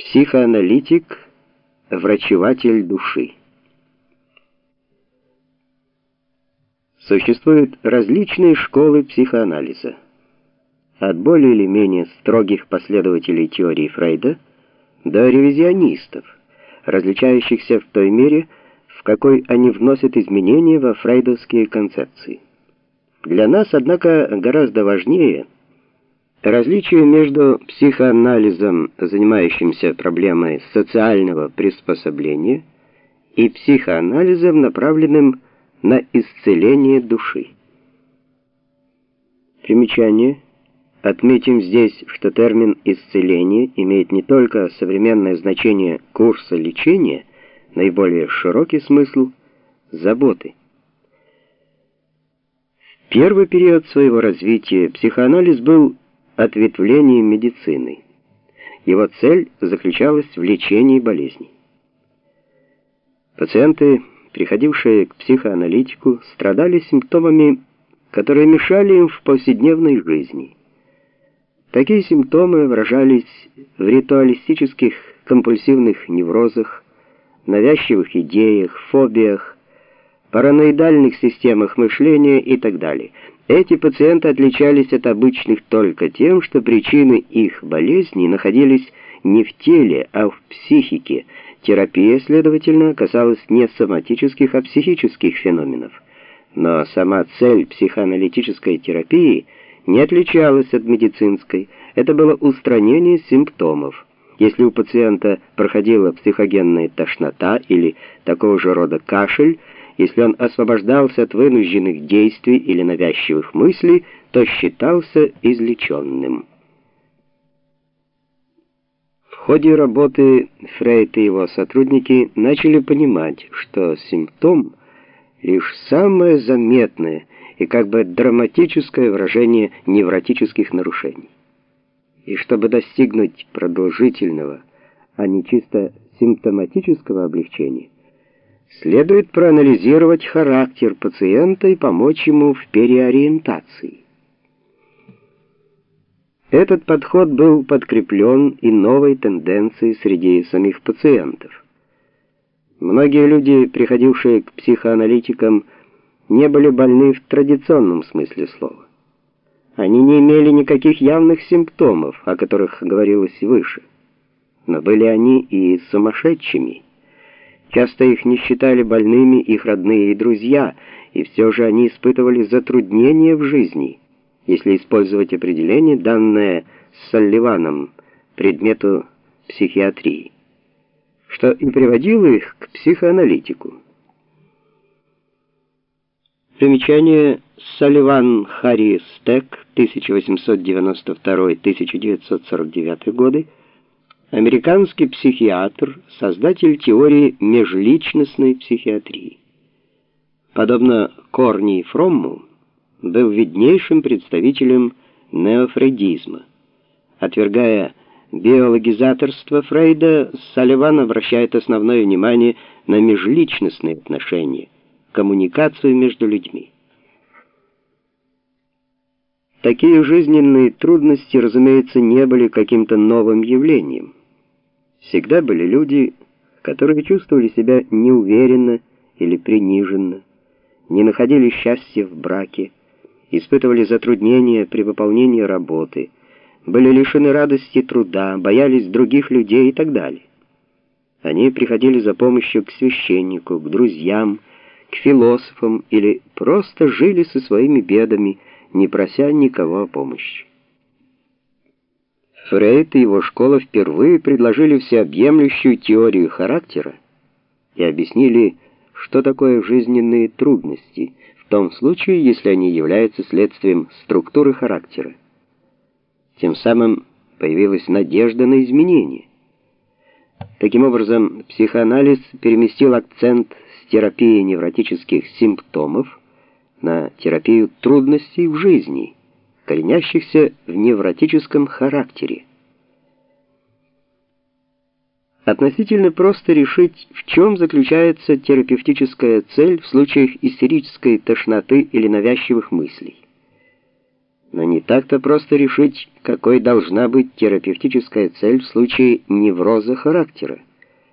Психоаналитик, врачеватель души. Существуют различные школы психоанализа. От более или менее строгих последователей теории Фрейда до ревизионистов, различающихся в той мере, в какой они вносят изменения во фрейдовские концепции. Для нас, однако, гораздо важнее – Различие между психоанализом, занимающимся проблемой социального приспособления, и психоанализом, направленным на исцеление души. Примечание. Отметим здесь, что термин «исцеление» имеет не только современное значение курса лечения, наиболее широкий смысл – заботы. В первый период своего развития психоанализ был ответвлением медицины. Его цель заключалась в лечении болезней. Пациенты, приходившие к психоаналитику, страдали симптомами, которые мешали им в повседневной жизни. Такие симптомы выражались в ритуалистических компульсивных неврозах, навязчивых идеях, фобиях, параноидальных системах мышления и так далее. Эти пациенты отличались от обычных только тем, что причины их болезней находились не в теле, а в психике. Терапия, следовательно, касалась не соматических, а психических феноменов. Но сама цель психоаналитической терапии не отличалась от медицинской. Это было устранение симптомов. Если у пациента проходила психогенная тошнота или такого же рода кашель, если он освобождался от вынужденных действий или навязчивых мыслей, то считался излеченным. В ходе работы Фрейд и его сотрудники начали понимать, что симптом — лишь самое заметное и как бы драматическое выражение невротических нарушений. И чтобы достигнуть продолжительного, а не чисто симптоматического облегчения, следует проанализировать характер пациента и помочь ему в переориентации. Этот подход был подкреплен и новой тенденцией среди самих пациентов. Многие люди, приходившие к психоаналитикам, не были больны в традиционном смысле слова. Они не имели никаких явных симптомов, о которых говорилось выше. Но были они и сумасшедшими. Часто их не считали больными их родные и друзья, и все же они испытывали затруднения в жизни, если использовать определение, данное Салливаном, предмету психиатрии, что и приводило их к психоаналитику. Примечание Салливан Харри Стек, 1892-1949 годы, американский психиатр, создатель теории межличностной психиатрии. Подобно Корни и Фромму, был виднейшим представителем неофрейдизма. Отвергая биологизаторство Фрейда, Салливан обращает основное внимание на межличностные отношения, коммуникацию между людьми. Такие жизненные трудности, разумеется, не были каким-то новым явлением. Всегда были люди, которые чувствовали себя неуверенно или приниженно, не находили счастья в браке, испытывали затруднения при выполнении работы, были лишены радости труда, боялись других людей и так далее. Они приходили за помощью к священнику, к друзьям, к философам или просто жили со своими бедами, не прося никого о помощи. Фрейд и его школа впервые предложили всеобъемлющую теорию характера и объяснили, что такое жизненные трудности, в том случае, если они являются следствием структуры характера. Тем самым появилась надежда на изменение. Таким образом, психоанализ переместил акцент с терапии невротических симптомов на терапию трудностей в жизни – коренящихся в невротическом характере. Относительно просто решить, в чем заключается терапевтическая цель в случаях истерической тошноты или навязчивых мыслей. Но не так-то просто решить, какой должна быть терапевтическая цель в случае невроза характера.